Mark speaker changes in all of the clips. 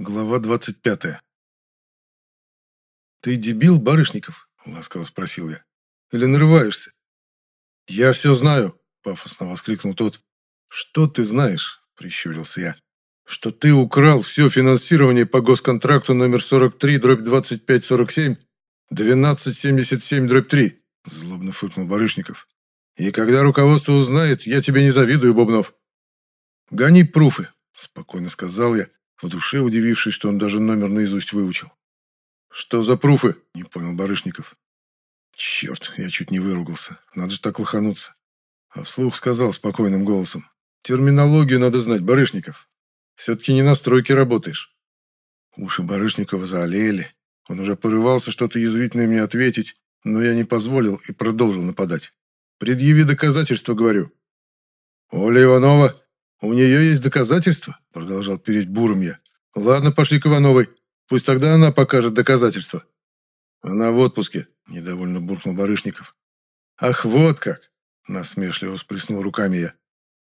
Speaker 1: Глава 25. «Ты дебил, Барышников?» – ласково спросил я. «Или нарываешься?» «Я все знаю!» – пафосно воскликнул тот. «Что ты знаешь?» – прищурился я. «Что ты украл все финансирование по госконтракту номер 43, дробь 2547, 1277, дробь 3», – злобно фыркнул Барышников. «И когда руководство узнает, я тебе не завидую, Бубнов». «Гони пруфы», – спокойно сказал я, в душе удивившись, что он даже номер наизусть выучил. «Что за пруфы?» – не понял Барышников. «Черт, я чуть не выругался. Надо же так лохануться». А вслух сказал спокойным голосом. «Терминологию надо знать, Барышников. Все-таки не на стройке работаешь». Уши Барышникова заолели. Он уже порывался что-то язвительное мне ответить, но я не позволил и продолжил нападать. «Предъяви доказательства, говорю». «Оля Иванова, «У нее есть доказательства?» – продолжал переть буром я. «Ладно, пошли к Ивановой. Пусть тогда она покажет доказательства». «Она в отпуске», – недовольно буркнул Барышников. «Ах, вот как!» – насмешливо всплеснул руками я.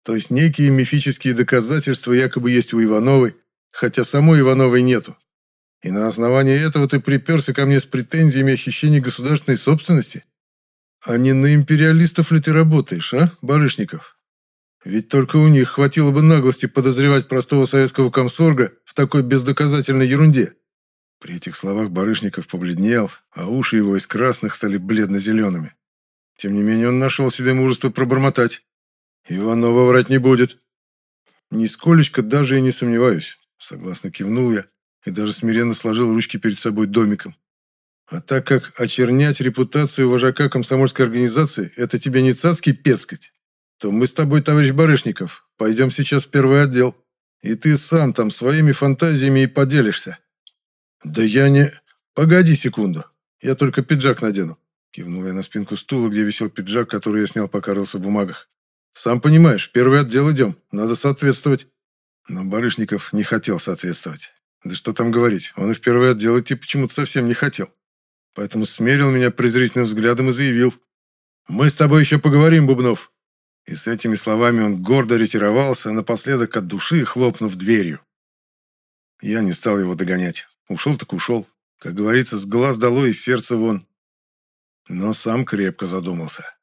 Speaker 1: «То есть некие мифические доказательства якобы есть у Ивановой, хотя самой Ивановой нету. И на основании этого ты приперся ко мне с претензиями о хищении государственной собственности? А не на империалистов ли ты работаешь, а, Барышников?» Ведь только у них хватило бы наглости подозревать простого советского комсорга в такой бездоказательной ерунде. При этих словах Барышников побледнел, а уши его из красных стали бледно-зелеными. Тем не менее он нашел себе мужество пробормотать. «Иванова врать не будет». «Нисколечко даже и не сомневаюсь», — согласно кивнул я и даже смиренно сложил ручки перед собой домиком. «А так как очернять репутацию вожака комсомольской организации — это тебе не цацкий пецкать, то мы с тобой, товарищ Барышников, пойдем сейчас в первый отдел. И ты сам там своими фантазиями и поделишься». «Да я не...» «Погоди секунду. Я только пиджак надену». Кивнул я на спинку стула, где висел пиджак, который я снял, пока рылся в бумагах. «Сам понимаешь, в первый отдел идем. Надо соответствовать». Но Барышников не хотел соответствовать. Да что там говорить, он и в первый отдел идти почему-то совсем не хотел. Поэтому смерил меня презрительным взглядом и заявил. «Мы с тобой еще поговорим, Бубнов. И с этими словами он гордо ретировался, напоследок от души хлопнув дверью. Я не стал его догонять. Ушел так ушел. Как говорится, с глаз долой и сердца вон. Но сам крепко задумался.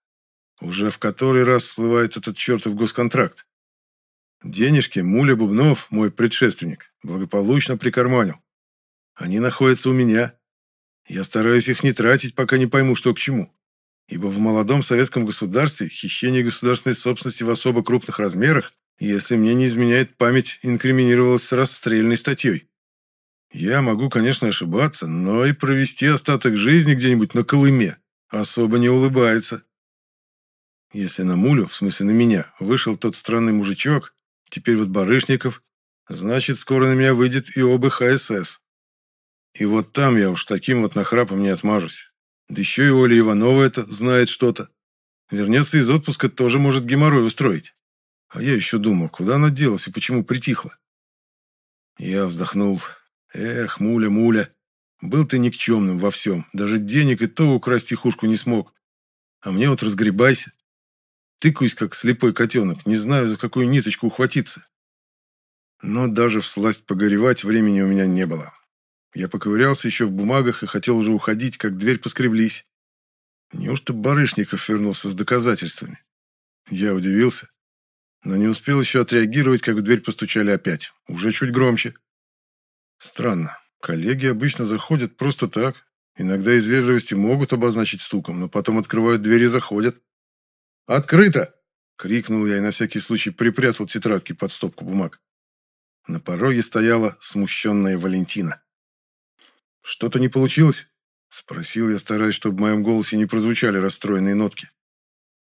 Speaker 1: Уже в который раз всплывает этот чертов госконтракт. Денежки Муля Бубнов, мой предшественник, благополучно прикарманил. Они находятся у меня. Я стараюсь их не тратить, пока не пойму, что к чему ибо в молодом советском государстве хищение государственной собственности в особо крупных размерах, если мне не изменяет память, инкриминировалось с расстрельной статьей. Я могу, конечно, ошибаться, но и провести остаток жизни где-нибудь на Колыме особо не улыбается. Если на Мулю, в смысле на меня, вышел тот странный мужичок, теперь вот Барышников, значит, скоро на меня выйдет и оба ХСС. И вот там я уж таким вот нахрапом не отмажусь. Да еще и Оля Иванова это знает что-то. Вернется из отпуска, тоже может геморрой устроить. А я еще думал, куда она делась и почему притихла. Я вздохнул. Эх, муля, муля. Был ты никчемным во всем. Даже денег и то украсть тихушку не смог. А мне вот разгребайся. Тыкаюсь, как слепой котенок. Не знаю, за какую ниточку ухватиться. Но даже всласть погоревать времени у меня не было. Я поковырялся еще в бумагах и хотел уже уходить, как дверь поскреблись. Неужто Барышников вернулся с доказательствами? Я удивился, но не успел еще отреагировать, как в дверь постучали опять, уже чуть громче. Странно. Коллеги обычно заходят просто так. Иногда из вежливости могут обозначить стуком, но потом открывают дверь и заходят. «Открыто!» — крикнул я и на всякий случай припрятал тетрадки под стопку бумаг. На пороге стояла смущенная Валентина. «Что-то не получилось?» – спросил я, стараясь, чтобы в моем голосе не прозвучали расстроенные нотки.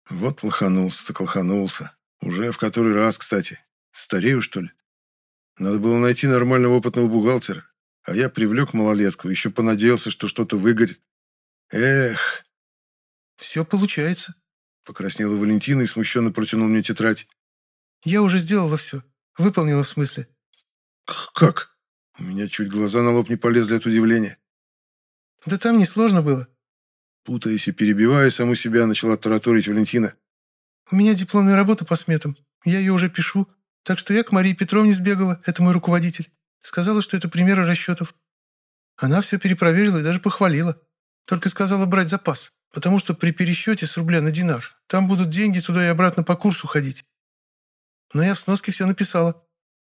Speaker 1: Вот лоханулся так лоханулся. Уже в который раз, кстати. Старею, что ли? Надо было найти нормального опытного бухгалтера. А я привлек малолетку, еще понадеялся, что что-то выгорит. Эх.
Speaker 2: «Все получается», — покраснела
Speaker 1: Валентина и смущенно протянула мне тетрадь.
Speaker 2: «Я уже сделала все. Выполнила в смысле».
Speaker 1: «Как?» У меня чуть глаза на лоб не полезли от удивления.
Speaker 2: «Да там не сложно было».
Speaker 1: Путаясь и перебивая саму себя, начала тараторить Валентина.
Speaker 2: «У меня дипломная работа по сметам. Я ее уже пишу. Так что я к Марии Петровне сбегала, это мой руководитель. Сказала, что это примеры расчетов. Она все перепроверила и даже похвалила. Только сказала брать запас, потому что при пересчете с рубля на динар там будут деньги туда и обратно по курсу ходить. Но я в сноске все написала.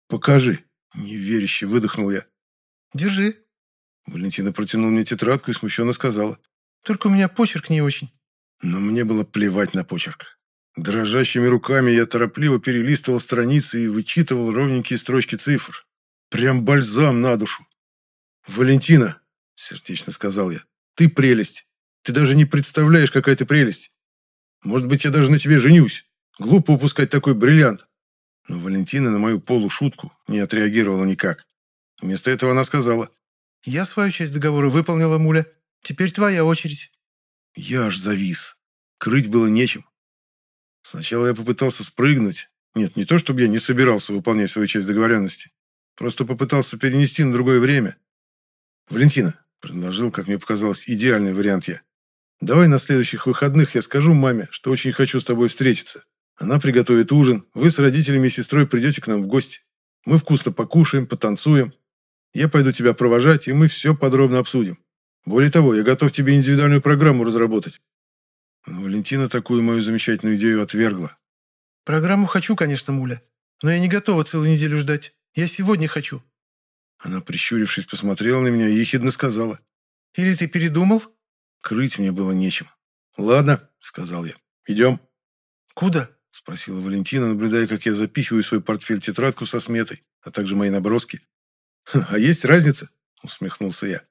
Speaker 1: «Покажи!» – неверяще выдохнул я.
Speaker 2: «Держи».
Speaker 1: Валентина протянула мне тетрадку и смущенно сказала.
Speaker 2: «Только у меня почерк не очень».
Speaker 1: Но мне было плевать на почерк. Дрожащими руками я торопливо перелистывал страницы и вычитывал ровненькие строчки цифр. Прям бальзам на душу. «Валентина», — сердечно сказал я, — «ты прелесть. Ты даже не представляешь, какая ты прелесть. Может быть, я даже на тебе женюсь. Глупо упускать такой бриллиант». Но Валентина на мою полушутку не отреагировала никак. Вместо этого она сказала.
Speaker 2: «Я свою часть договора выполнила, Муля. Теперь твоя очередь».
Speaker 1: Я аж завис. Крыть было нечем. Сначала я попытался спрыгнуть. Нет, не то, чтобы я не собирался выполнять свою часть договоренности. Просто попытался перенести на другое время. «Валентина», — предложил, как мне показалось, идеальный вариант я. «Давай на следующих выходных я скажу маме, что очень хочу с тобой встретиться. Она приготовит ужин, вы с родителями и сестрой придете к нам в гости. Мы вкусно покушаем, потанцуем. Я пойду тебя провожать, и мы все подробно обсудим. Более того, я готов тебе индивидуальную программу разработать. Но Валентина такую мою замечательную идею отвергла.
Speaker 2: «Программу хочу, конечно, Муля, но я не готова целую неделю ждать. Я сегодня хочу».
Speaker 1: Она, прищурившись, посмотрела на меня и ехидно сказала.
Speaker 2: «Или ты передумал?»
Speaker 1: Крыть мне было нечем. «Ладно», — сказал я. «Идем».
Speaker 2: «Куда?»
Speaker 1: — спросила Валентина, наблюдая, как я запихиваю свой портфель тетрадку со сметой, а также мои наброски. «А есть разница?» — усмехнулся я.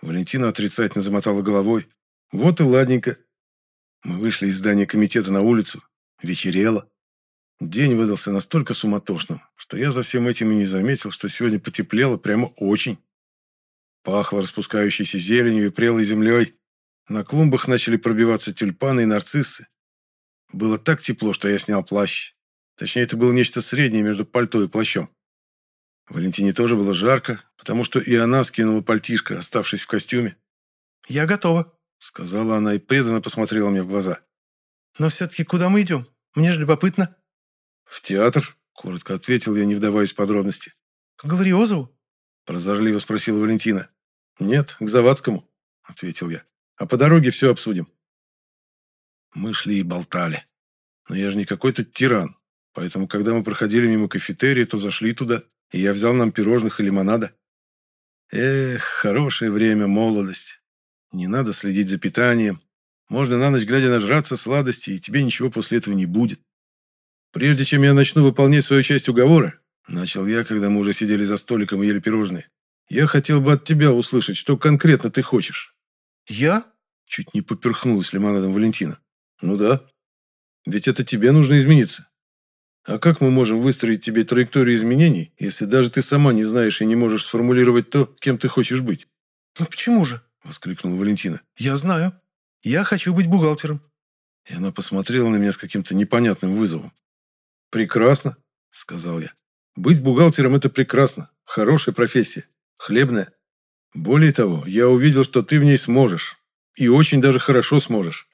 Speaker 1: Валентина отрицательно замотала головой. «Вот и ладненько. Мы вышли из здания комитета на улицу. Вечерело. День выдался настолько суматошным, что я за всем этим и не заметил, что сегодня потеплело прямо очень. Пахло распускающейся зеленью и прелой землей. На клумбах начали пробиваться тюльпаны и нарциссы. Было так тепло, что я снял плащ. Точнее, это было нечто среднее между пальто и плащом. Валентине тоже было жарко, потому что и она скинула пальтишко, оставшись в костюме.
Speaker 2: «Я готова», —
Speaker 1: сказала она и преданно посмотрела мне в глаза.
Speaker 2: «Но все-таки куда мы идем? Мне же любопытно».
Speaker 1: «В театр», — коротко ответил я, не вдаваясь в подробности.
Speaker 2: «К Глориозову?»
Speaker 1: — прозорливо спросила Валентина. «Нет, к Завадскому», — ответил я. «А по дороге все обсудим». Мы шли и болтали. Но я же не какой-то тиран. Поэтому, когда мы проходили мимо кафетерия, то зашли туда, и я взял нам пирожных и лимонада. Эх, хорошее время, молодость. Не надо следить за питанием. Можно на ночь глядя нажраться сладости, и тебе ничего после этого не будет. Прежде чем я начну выполнять свою часть уговора, начал я, когда мы уже сидели за столиком и ели пирожные, я хотел бы от тебя услышать, что конкретно ты хочешь.
Speaker 2: Я?
Speaker 1: Чуть не поперхнулась лимонадом Валентина. Ну да. Ведь это тебе нужно измениться. А как мы можем выстроить тебе траекторию изменений, если даже ты сама не знаешь и не можешь сформулировать то, кем ты хочешь быть?
Speaker 2: Ну почему же?
Speaker 1: Воскликнула Валентина.
Speaker 2: Я знаю. Я хочу быть бухгалтером.
Speaker 1: И она посмотрела на меня с каким-то непонятным вызовом. «Прекрасно», — сказал я. «Быть бухгалтером – это прекрасно. Хорошая профессия. Хлебная. Более того, я увидел, что ты в ней сможешь. И очень даже хорошо сможешь.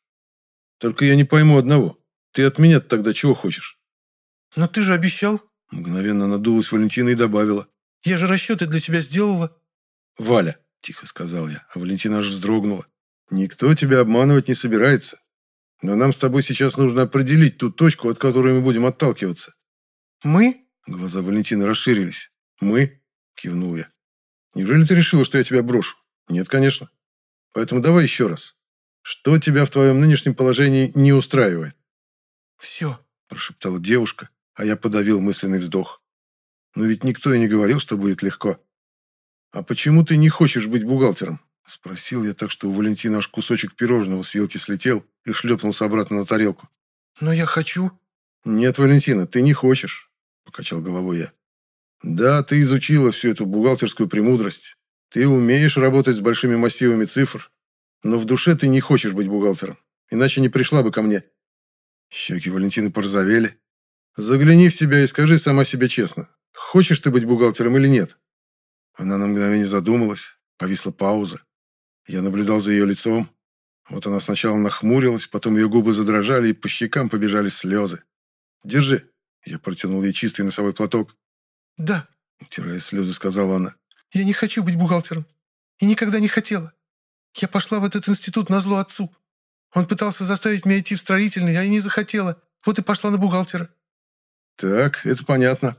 Speaker 1: Только я не пойму одного. Ты от меня тогда чего хочешь?»
Speaker 2: «Но ты же обещал».
Speaker 1: Мгновенно надулась Валентина и добавила.
Speaker 2: «Я же расчеты для тебя сделала».
Speaker 1: «Валя», – тихо сказал я, а Валентина аж вздрогнула. «Никто тебя обманывать не собирается. Но нам с тобой сейчас нужно определить ту точку, от которой мы будем отталкиваться».
Speaker 2: «Мы?»
Speaker 1: Глаза Валентины расширились. «Мы?» – кивнул я. «Неужели ты решила, что я тебя брошу?» «Нет, конечно. Поэтому давай еще раз. Что тебя в твоем нынешнем положении не устраивает?»
Speaker 2: «Все», –
Speaker 1: прошептала девушка, а я подавил мысленный вздох. «Но ведь никто и не говорил, что будет легко». «А почему ты не хочешь быть бухгалтером?» – спросил я так, что у Валентины аж кусочек пирожного с вилки слетел и шлепнулся обратно на тарелку.
Speaker 2: «Но я хочу».
Speaker 1: «Нет, Валентина, ты не хочешь», – покачал головой я. «Да, ты изучила всю эту бухгалтерскую премудрость. Ты умеешь работать с большими массивами цифр, но в душе ты не хочешь быть бухгалтером, иначе не пришла бы ко мне». Щеки Валентины порозовели. «Загляни в себя и скажи сама себе честно, хочешь ты быть бухгалтером или нет?» Она на мгновение задумалась, повисла пауза. Я наблюдал за ее лицом. Вот она сначала нахмурилась, потом ее губы задрожали, и по щекам побежали слезы. «Держи!» Я протянул ей чистый носовой платок.
Speaker 2: «Да».
Speaker 1: Утирая слезы, сказала она.
Speaker 2: «Я не хочу быть бухгалтером. И никогда не хотела. Я пошла в этот институт на зло отцу. Он пытался заставить меня идти в строительный, а я не захотела. Вот и пошла на бухгалтера».
Speaker 1: «Так, это понятно.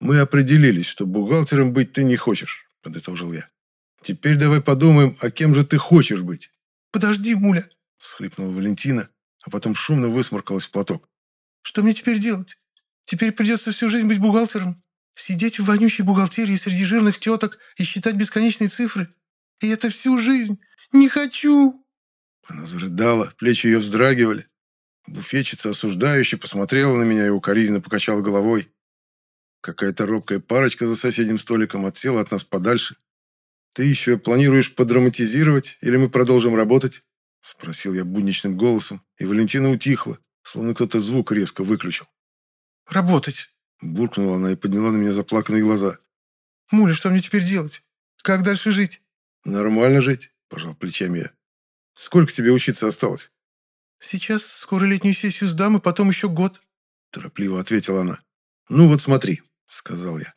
Speaker 1: Мы определились, что бухгалтером быть ты не хочешь», — подытожил я. «Теперь давай подумаем, а кем же ты хочешь быть?»
Speaker 2: «Подожди, Муля», —
Speaker 1: всхлипнула Валентина, а потом шумно высморкалась в платок.
Speaker 2: «Что мне теперь делать? Теперь придется всю жизнь быть бухгалтером. Сидеть в вонючей бухгалтерии среди жирных теток и считать бесконечные цифры. И это всю жизнь. Не хочу!»
Speaker 1: Она зарыдала, плечи ее вздрагивали. Буфетчица осуждающе посмотрела на меня и укоризненно покачала головой. Какая-то робкая парочка за соседним столиком отсела от нас подальше. «Ты еще планируешь подраматизировать, или мы продолжим работать?» Спросил я будничным голосом, и Валентина утихла, словно кто-то звук резко выключил.
Speaker 2: «Работать!»
Speaker 1: Буркнула она и подняла на меня заплаканные глаза.
Speaker 2: «Муля, что мне теперь делать? Как дальше жить?»
Speaker 1: «Нормально жить», – пожал плечами я. «Сколько тебе учиться осталось?»
Speaker 2: «Сейчас скоро летнюю сессию сдам, и потом еще год», –
Speaker 1: торопливо ответила она. «Ну вот смотри», – сказал я.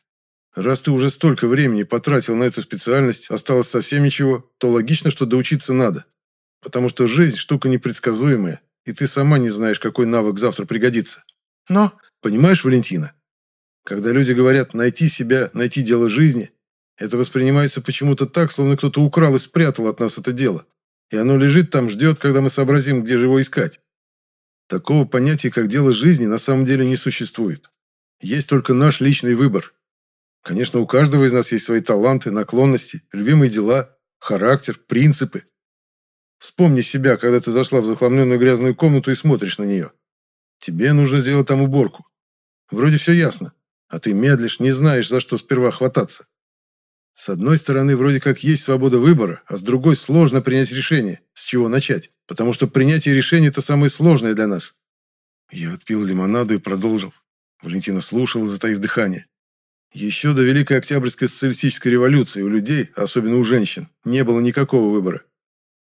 Speaker 1: «Раз ты уже столько времени потратил на эту специальность, осталось совсем ничего, то логично, что доучиться надо. Потому что жизнь – штука непредсказуемая, и ты сама не знаешь, какой навык завтра пригодится».
Speaker 2: «Но...»
Speaker 1: «Понимаешь, Валентина, когда люди говорят «найти себя, найти дело жизни», это воспринимается почему-то так, словно кто-то украл и спрятал от нас это дело. И оно лежит там, ждет, когда мы сообразим, где же его искать. Такого понятия, как дело жизни, на самом деле не существует. Есть только наш личный выбор. Конечно, у каждого из нас есть свои таланты, наклонности, любимые дела, характер, принципы. Вспомни себя, когда ты зашла в захламленную грязную комнату и смотришь на нее. Тебе нужно сделать там уборку. Вроде все ясно. А ты медлишь, не знаешь, за что сперва хвататься. С одной стороны, вроде как есть свобода выбора, а с другой сложно принять решение, с чего начать, потому что принятие решения – это самое сложное для нас. Я отпил лимонаду и продолжил. Валентина слушала, затаив дыхание. Еще до Великой Октябрьской социалистической революции у людей, особенно у женщин, не было никакого выбора.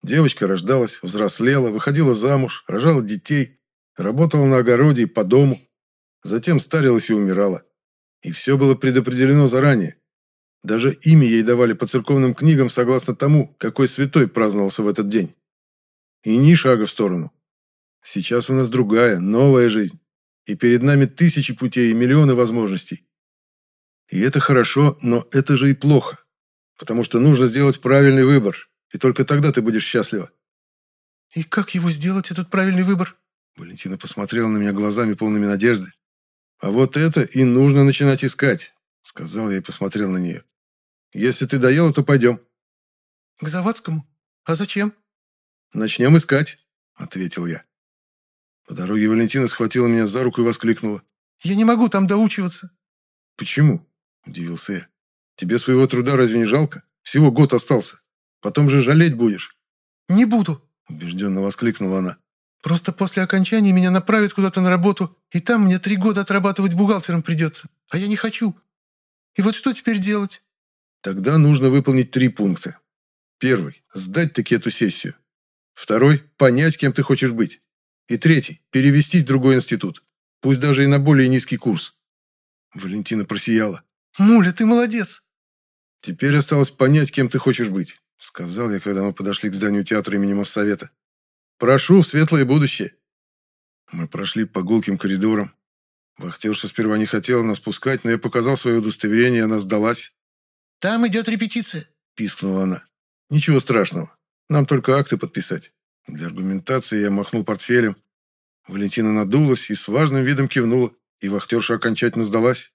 Speaker 1: Девочка рождалась, взрослела, выходила замуж, рожала детей, работала на огороде и по дому, затем старилась и умирала. И все было предопределено заранее. Даже имя ей давали по церковным книгам согласно тому, какой святой праздновался в этот день. И ни шага в сторону. Сейчас у нас другая, новая жизнь. И перед нами тысячи путей и миллионы возможностей. И это хорошо, но это же и плохо. Потому что нужно сделать правильный выбор. И только тогда ты будешь счастлива.
Speaker 2: «И как его сделать, этот правильный выбор?»
Speaker 1: Валентина посмотрела на меня глазами полными надежды. «А вот это и нужно начинать искать», — сказал я и посмотрел на нее. «Если ты доела, то пойдем».
Speaker 2: «К Завадскому? А зачем?»
Speaker 1: «Начнем искать», — ответил я. По дороге Валентина схватила меня за руку и воскликнула.
Speaker 2: «Я не могу там доучиваться».
Speaker 1: «Почему?» – удивился я. «Тебе своего труда разве не жалко? Всего год остался. Потом же жалеть будешь».
Speaker 2: «Не буду», –
Speaker 1: убежденно воскликнула она.
Speaker 2: Просто после окончания меня направят куда-то на работу, и там мне три года отрабатывать бухгалтером придется. А я не хочу. И вот что теперь делать?
Speaker 1: Тогда нужно выполнить три пункта. Первый – сдать таки эту сессию. Второй – понять, кем ты хочешь быть. И третий – перевестись в другой институт. Пусть даже и на более низкий курс. Валентина просияла.
Speaker 2: «Муля, ты молодец!»
Speaker 1: «Теперь осталось понять, кем ты хочешь быть», – сказал я, когда мы подошли к зданию театра имени Моссовета. Прошу в светлое будущее. Мы прошли по гулким коридорам. Вахтерша сперва не хотела нас пускать, но я показал свое удостоверение, и она сдалась.
Speaker 2: «Там идет репетиция», –
Speaker 1: пискнула она. «Ничего страшного. Нам только акты подписать». Для аргументации я махнул портфелем. Валентина надулась и с важным видом кивнула, и вахтерша окончательно сдалась.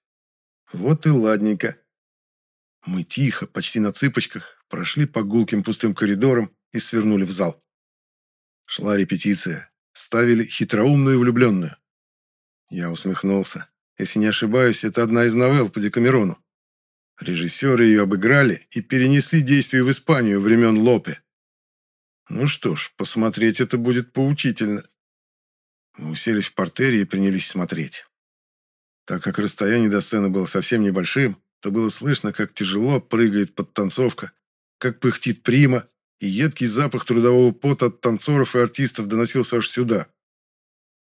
Speaker 1: Вот и ладненько. Мы тихо, почти на цыпочках, прошли по гулким пустым коридорам и свернули в зал. Шла репетиция. Ставили хитроумную и влюбленную. Я усмехнулся. Если не ошибаюсь, это одна из новелл по Декамерону. Режиссеры ее обыграли и перенесли действие в Испанию времен Лопе. Ну что ж, посмотреть это будет поучительно. Мы уселись в портере и принялись смотреть. Так как расстояние до сцены было совсем небольшим, то было слышно, как тяжело прыгает подтанцовка, как пыхтит прима, и едкий запах трудового пота от танцоров и артистов доносился аж сюда.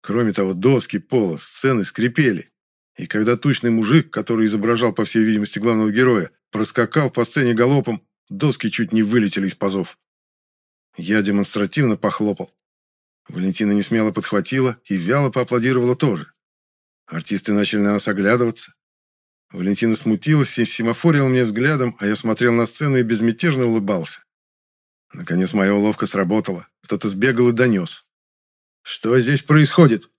Speaker 1: Кроме того, доски пола, сцены скрипели. И когда тучный мужик, который изображал, по всей видимости, главного героя, проскакал по сцене галопом, доски чуть не вылетели из пазов. Я демонстративно похлопал. Валентина не смело подхватила и вяло поаплодировала тоже. Артисты начали на нас оглядываться. Валентина смутилась и семафорила мне взглядом, а я смотрел на сцену и безмятежно улыбался. Наконец моя уловка сработала. Кто-то сбегал и донес. «Что здесь происходит?»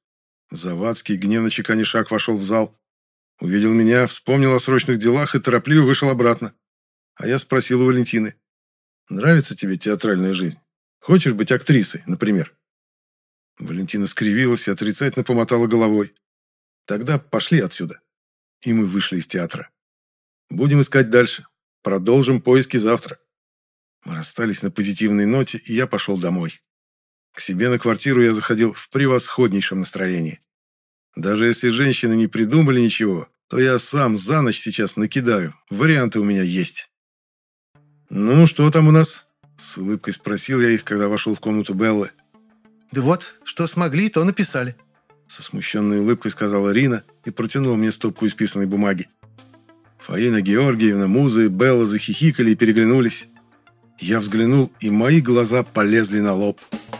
Speaker 1: Завадский, гневно чеканя шаг, вошел в зал. Увидел меня, вспомнил о срочных делах и торопливо вышел обратно. А я спросил у Валентины. «Нравится тебе театральная жизнь? Хочешь быть актрисой, например?» Валентина скривилась и отрицательно помотала головой. «Тогда пошли отсюда». И мы вышли из театра. «Будем искать дальше. Продолжим поиски завтра». Мы расстались на позитивной ноте, и я пошел домой. К себе на квартиру я заходил в превосходнейшем настроении. Даже если женщины не придумали ничего, то я сам за ночь сейчас накидаю. Варианты у меня есть. «Ну, что там у нас?» С улыбкой спросил я их, когда вошел в комнату Беллы.
Speaker 2: «Да вот, что смогли, то написали»,
Speaker 1: со смущенной улыбкой сказала Рина и протянула мне стопку исписанной бумаги. Фаина Георгиевна, Муза и Белла захихикали и переглянулись. Я взглянул, и мои глаза полезли на лоб. «Я